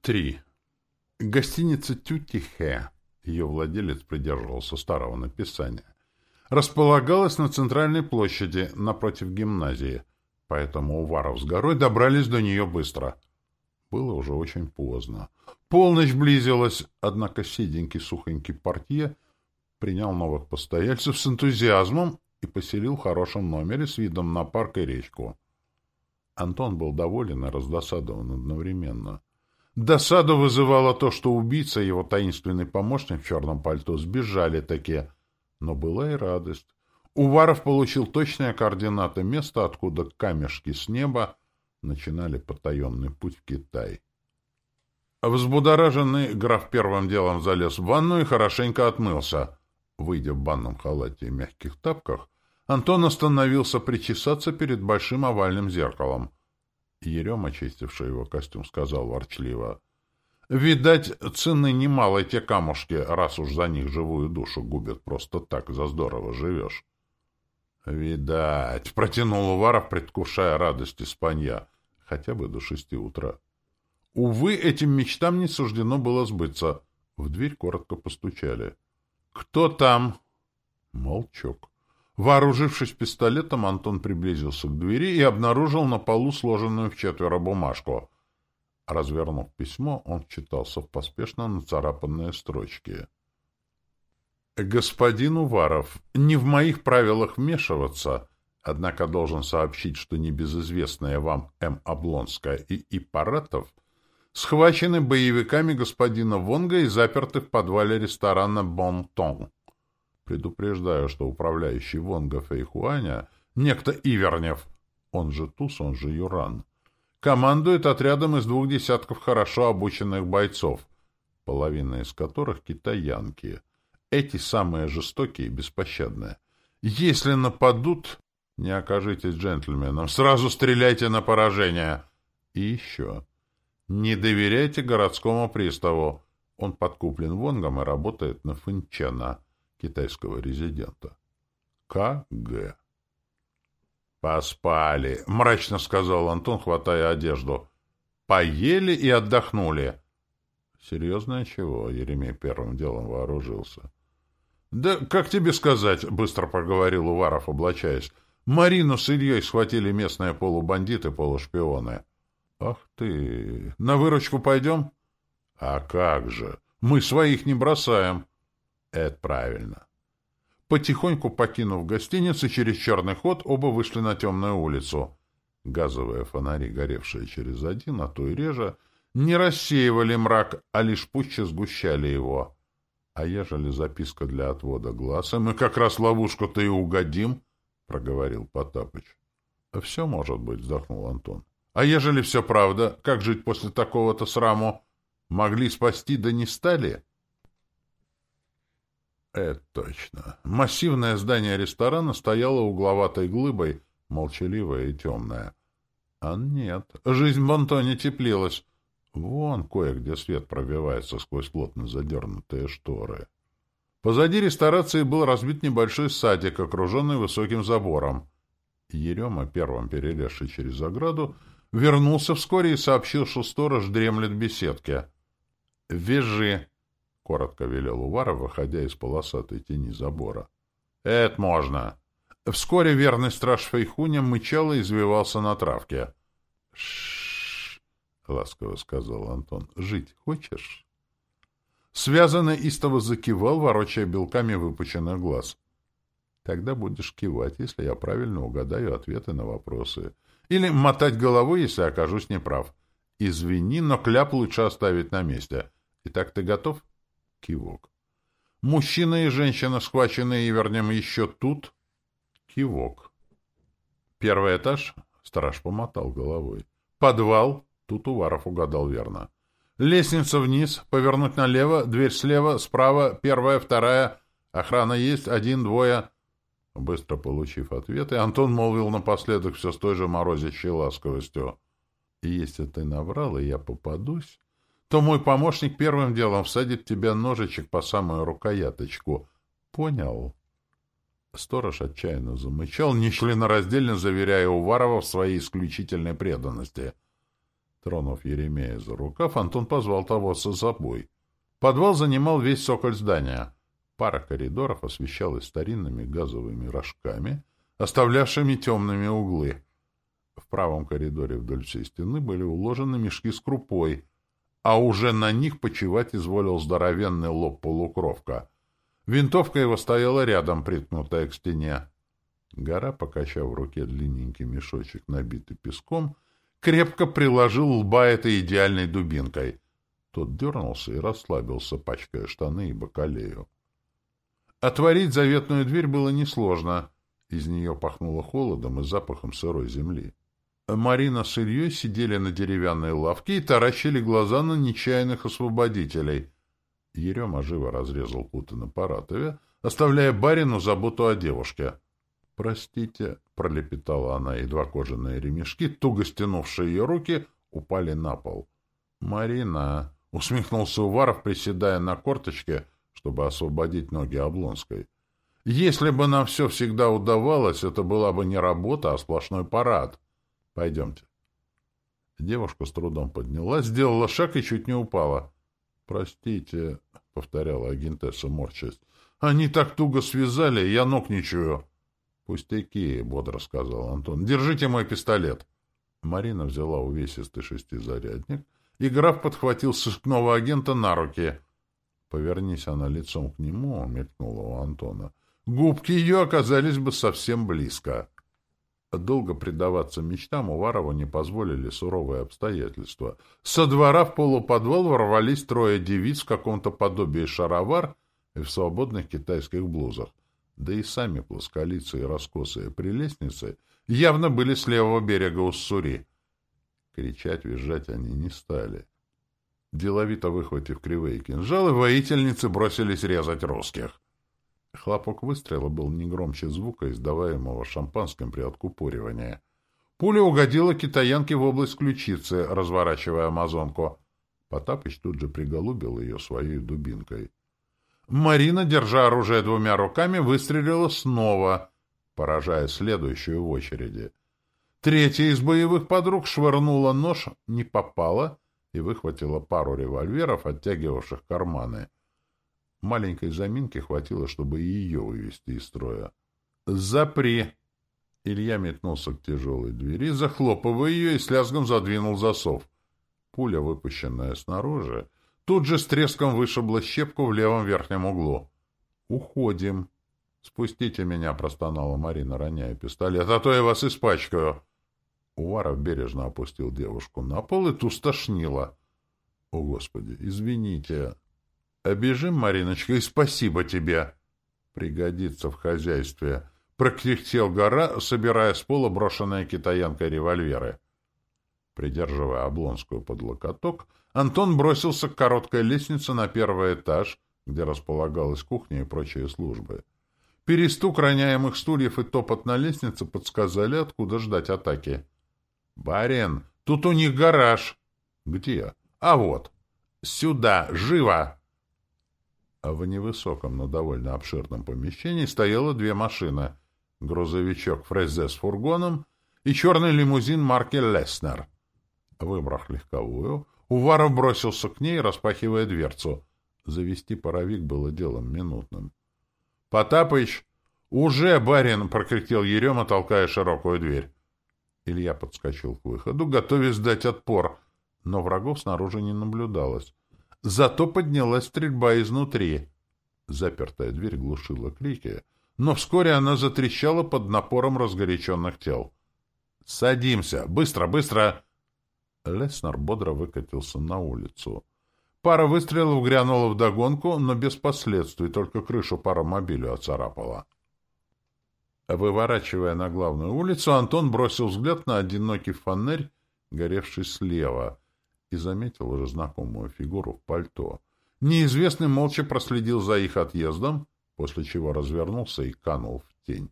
Три. Гостиница Тютихе, ее владелец придерживался старого написания, располагалась на центральной площади напротив гимназии, поэтому Уваров с горой добрались до нее быстро. Было уже очень поздно. Полночь близилась, однако седенький сухонький портье принял новых постояльцев с энтузиазмом и поселил в хорошем номере с видом на парк и речку. Антон был доволен и раздосадован одновременно. Досаду вызывало то, что убийца и его таинственный помощник в черном пальто сбежали такие. Но была и радость. Уваров получил точные координаты места, откуда камешки с неба начинали потаенный путь в Китай. Взбудораженный граф первым делом залез в ванну и хорошенько отмылся. Выйдя в банном халате и мягких тапках, Антон остановился причесаться перед большим овальным зеркалом — Ерем, очистивший его костюм, сказал ворчливо. — Видать, цены немало те камушки, раз уж за них живую душу губят просто так, за здорово живешь. — Видать, — протянул Уваров, предвкушая радость испанья, хотя бы до шести утра. Увы, этим мечтам не суждено было сбыться. В дверь коротко постучали. — Кто там? Молчок. Вооружившись пистолетом, Антон приблизился к двери и обнаружил на полу сложенную в четверо бумажку. Развернув письмо, он читался в поспешно нацарапанные строчки. «Господин Уваров, не в моих правилах вмешиваться, однако должен сообщить, что небезызвестные вам М. Облонская и И. Паратов схвачены боевиками господина Вонга и заперты в подвале ресторана «Бон-Тон». Предупреждаю, что управляющий Вонга Фейхуаня, некто Ивернев, он же Туз, он же Юран, командует отрядом из двух десятков хорошо обученных бойцов, половина из которых китаянки. Эти самые жестокие и беспощадные. Если нападут, не окажитесь джентльменом, сразу стреляйте на поражение. И еще. Не доверяйте городскому приставу. Он подкуплен Вонгом и работает на Финчана китайского резидента. К.Г. «Поспали», — мрачно сказал Антон, хватая одежду. «Поели и отдохнули». «Серьезно чего?» — Еремей первым делом вооружился. «Да как тебе сказать?» — быстро проговорил Уваров, облачаясь. «Марину с Ильей схватили местные полубандиты-полушпионы». «Ах ты! На выручку пойдем?» «А как же! Мы своих не бросаем!» Это правильно. Потихоньку покинув гостиницу, через черный ход оба вышли на темную улицу. Газовые фонари, горевшие через один, а то и реже, не рассеивали мрак, а лишь пуще сгущали его. — А ежели записка для отвода глаза, мы как раз ловушку-то и угодим, — проговорил Потапыч. — Все может быть, — вздохнул Антон. — А ежели все правда, как жить после такого-то сраму? Могли спасти, да не стали? — это точно. Массивное здание ресторана стояло угловатой глыбой, молчаливое и темное. А нет, жизнь в Монтоне теплилась. Вон кое-где свет пробивается сквозь плотно задернутые шторы. Позади ресторации был разбит небольшой садик, окруженный высоким забором. Ерема, первым перелезший через ограду, вернулся вскоре и сообщил, что сторож дремлет в беседке. «Вяжи!» — коротко велел Уваров, выходя из полосатой тени забора. — Это можно. Вскоре верный страж Фейхуня мычал и извивался на травке. — Ш-ш-ш, ласково сказал Антон. — Жить хочешь? Связанный истово закивал, ворочая белками выпученных глаз. — Тогда будешь кивать, если я правильно угадаю ответы на вопросы. Или мотать головой, если окажусь неправ. Извини, но кляп лучше оставить на месте. Итак, ты готов? — Кивок. Мужчина и женщина, схваченные Ивернем, еще тут? Кивок. Первый этаж? Страж помотал головой. Подвал? Тут Уваров угадал верно. Лестница вниз, повернуть налево, дверь слева, справа, первая, вторая. Охрана есть, один, двое. Быстро получив ответы, Антон молвил напоследок все с той же морозящей ласковостью. Если ты наврал, и я попадусь, то мой помощник первым делом всадит тебе ножичек по самую рукояточку. Понял? Сторож отчаянно замычал, нечленораздельно заверяя Уварова в своей исключительной преданности. Тронув Еремея за рукав, Антон позвал того за собой. Подвал занимал весь соколь здания. Пара коридоров освещалась старинными газовыми рожками, оставлявшими темными углы. В правом коридоре вдоль всей стены были уложены мешки с крупой, а уже на них почивать изволил здоровенный лоб полукровка. Винтовка его стояла рядом, приткнутая к стене. Гора, покачав в руке длинненький мешочек, набитый песком, крепко приложил лба этой идеальной дубинкой. Тот дернулся и расслабился, пачкая штаны и бакалею. Отворить заветную дверь было несложно. Из нее пахнуло холодом и запахом сырой земли. Марина с Ильей сидели на деревянной лавке и таращили глаза на нечаянных освободителей. Ерема живо разрезал путы на Паратове, оставляя барину заботу о девушке. — Простите, — пролепетала она, и два кожаные ремешки, туго стянувшие ее руки, упали на пол. — Марина, — усмехнулся Уваров, приседая на корточке, чтобы освободить ноги Облонской. — Если бы нам все всегда удавалось, это была бы не работа, а сплошной парад. Пойдемте. Девушка с трудом поднялась, сделала шаг и чуть не упала. — Простите, — повторяла агентесса, морчась. — Они так туго связали, я ног не чую. — Пустяки, — бодро сказал Антон. — Держите мой пистолет. Марина взяла увесистый шестизарядник, и граф подхватил сыскного агента на руки. Повернись она лицом к нему, — мелькнула у Антона. Губки ее оказались бы совсем близко. Долго предаваться мечтам Уварову не позволили суровые обстоятельства. Со двора в полуподвал ворвались трое девиц в каком-то подобии шаровар и в свободных китайских блузах. Да и сами плосколицые и раскосые прелестницы явно были с левого берега Уссури. Кричать, визжать они не стали. Деловито выхватив кривые кинжалы, воительницы бросились резать русских. Хлопок выстрела был не громче звука, издаваемого шампанским при откупоривании. Пуля угодила китаянке в область ключицы, разворачивая амазонку. Потапыч тут же приголубил ее своей дубинкой. Марина, держа оружие двумя руками, выстрелила снова, поражая следующую в очереди. Третья из боевых подруг швырнула нож, не попала и выхватила пару револьверов, оттягивавших карманы — Маленькой заминки хватило, чтобы и ее вывести из строя. «Запри!» Илья метнулся к тяжелой двери, захлопывая ее и с лязгом задвинул засов. Пуля, выпущенная снаружи, тут же с треском вышибла щепку в левом верхнем углу. «Уходим!» «Спустите меня!» — простонала Марина, роняя пистолет. «А то я вас испачкаю!» Уваров бережно опустил девушку на пол и ту стошнило. «О, Господи! Извините!» Обежим, Мариночка, и спасибо тебе. Пригодится в хозяйстве. Прокряхтел гора, собирая с пола брошенные китаянкой револьверы. Придерживая Облонскую под локоток, Антон бросился к короткой лестнице на первый этаж, где располагалась кухня и прочие службы. Перестук роняемых стульев и топот на лестнице подсказали, откуда ждать атаки. — Барин, тут у них гараж. — Где? — А вот. — Сюда, живо! А в невысоком, но довольно обширном помещении стояло две машины — грузовичок «Фрезе» с фургоном и черный лимузин марки «Леснер». Выбрав легковую, Уваров бросился к ней, распахивая дверцу. Завести паровик было делом минутным. — Потапыч! Уже, барин! — прокряхтел Ерема, толкая широкую дверь. Илья подскочил к выходу, готовясь дать отпор, но врагов снаружи не наблюдалось. Зато поднялась стрельба изнутри. Запертая дверь глушила крики, но вскоре она затрещала под напором разгоряченных тел. «Садимся! Быстро, быстро!» Леснер бодро выкатился на улицу. Пара выстрелов грянула вдогонку, но без последствий, только крышу паромобилю оцарапала. Выворачивая на главную улицу, Антон бросил взгляд на одинокий фонарь, горевший слева — и заметил уже знакомую фигуру в пальто. Неизвестный молча проследил за их отъездом, после чего развернулся и канул в тень.